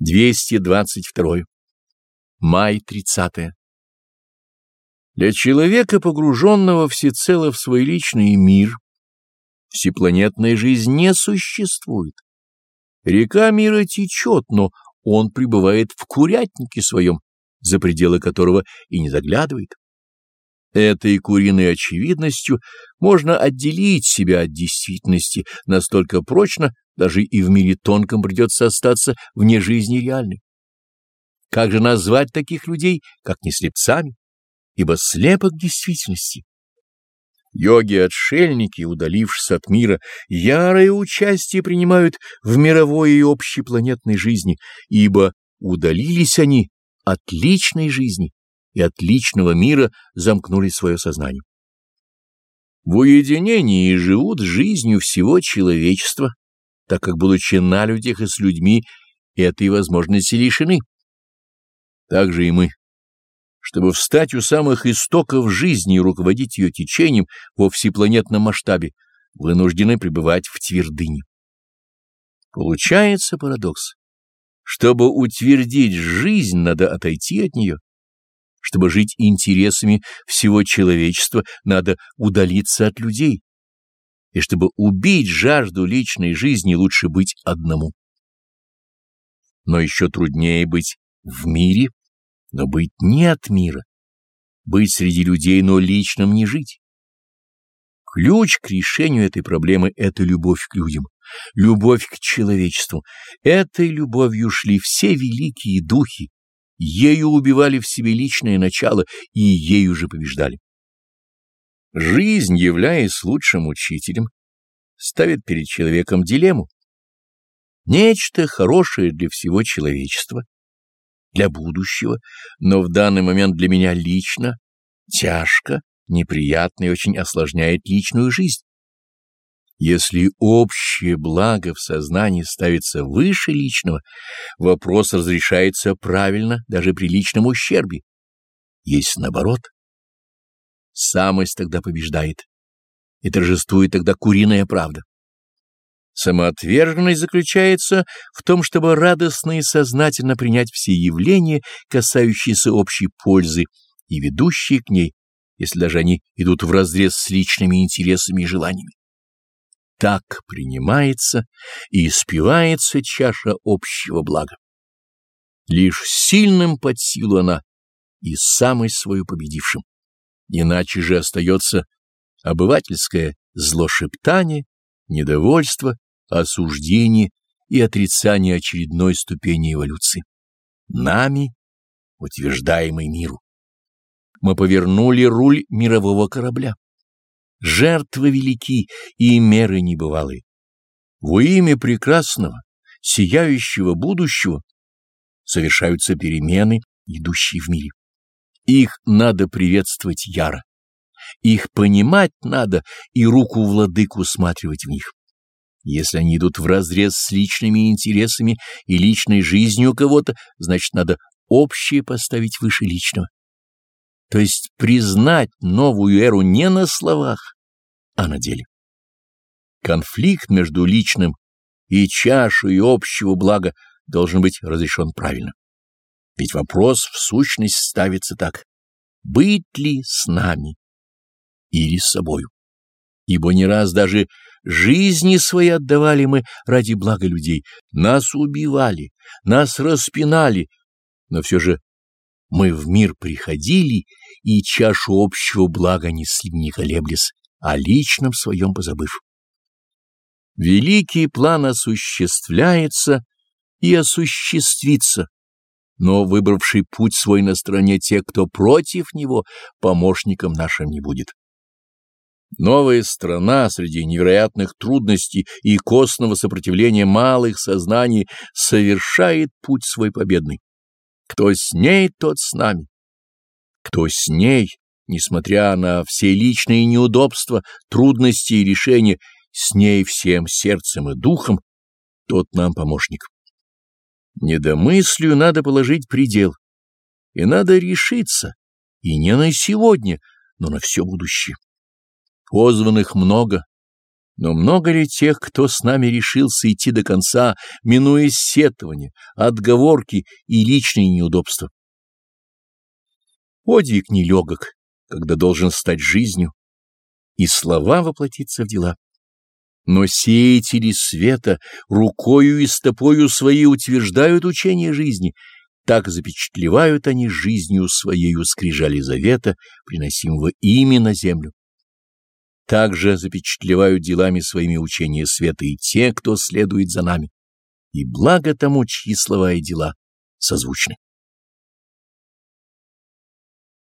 222. Май 30. Для человека, погруженного всецело в свой личный мир, всепланетная жизнь не существует. Река мира течет, но он пребывает в курятнике своем, за пределы которого и не заглядывает. Этой куриной очевидностью можно отделить себя от действительности настолько прочно, даже и в мире тонком придется остаться вне жизни реальной. Как же назвать таких людей, как не слепцами? Ибо слепок действительности. Йоги-отшельники, удалившись от мира, ярое участие принимают в мировой и общепланетной жизни, ибо удалились они от личной жизни и от личного мира замкнули свое сознание. В уединении живут жизнью всего человечества, так как, будучи на людях и с людьми, этой возможности лишены. Так же и мы. Чтобы встать у самых истоков жизни и руководить ее течением во всепланетном масштабе, вынуждены пребывать в твердыне. Получается парадокс. Чтобы утвердить жизнь, надо отойти от нее. Чтобы жить интересами всего человечества, надо удалиться от людей и чтобы убить жажду личной жизни, лучше быть одному. Но еще труднее быть в мире, но быть не от мира, быть среди людей, но личным не жить. Ключ к решению этой проблемы — это любовь к людям, любовь к человечеству. Этой любовью шли все великие духи, ею убивали в себе личное начало и ею же побеждали. Жизнь, являясь лучшим учителем, ставит перед человеком дилемму. Нечто хорошее для всего человечества, для будущего, но в данный момент для меня лично, тяжко, неприятно и очень осложняет личную жизнь. Если общее благо в сознании ставится выше личного, вопрос разрешается правильно даже при личном ущербе. Есть наоборот — самость тогда побеждает, и торжествует тогда куриная правда. Самоотверженность заключается в том, чтобы радостно и сознательно принять все явления, касающиеся общей пользы и ведущие к ней, если даже они идут вразрез с личными интересами и желаниями. Так принимается и испивается чаша общего блага. Лишь сильным под силу она и самой свою победившим. Иначе же остается обывательское злошептание, недовольство, осуждение и отрицание очередной ступени эволюции. Нами, утверждаемой миру. Мы повернули руль мирового корабля. Жертвы велики и меры небывалые. Во имя прекрасного, сияющего будущего совершаются перемены, идущие в мире. Их надо приветствовать яро. Их понимать надо и руку владыку усматривать в них. Если они идут вразрез с личными интересами и личной жизнью кого-то, значит, надо общее поставить выше личного. То есть признать новую эру не на словах, а на деле. Конфликт между личным и чашей общего блага должен быть разрешен правильно. Ведь вопрос в сущность ставится так. Быть ли с нами или с собою? Ибо не раз даже жизни свои отдавали мы ради блага людей. Нас убивали, нас распинали, но все же мы в мир приходили и чашу общего блага несли не колеблясь, о личном своем позабыв. Великий план осуществляется и осуществится но выбравший путь свой на стороне тех, кто против него, помощником нашим не будет. Новая страна среди невероятных трудностей и костного сопротивления малых сознаний совершает путь свой победный. Кто с ней, тот с нами. Кто с ней, несмотря на все личные неудобства, трудности и решения, с ней всем сердцем и духом, тот нам помощник. Недомыслию надо положить предел, и надо решиться, и не на сегодня, но на все будущее. Позванных много, Но много ли тех, кто с нами решился идти до конца, минуя сетования, отговорки и личные неудобства? Подвиг нелегок, когда должен стать жизнью, и слова воплотиться в дела. Но сеятели света рукою и стопою своей утверждают учение жизни, так запечатлевают они жизнью своею скрижали завета, приносимого ими на землю. Также запечатлевают делами своими учения света и те, кто следует за нами. И благо тому, чьи слова и дела созвучны.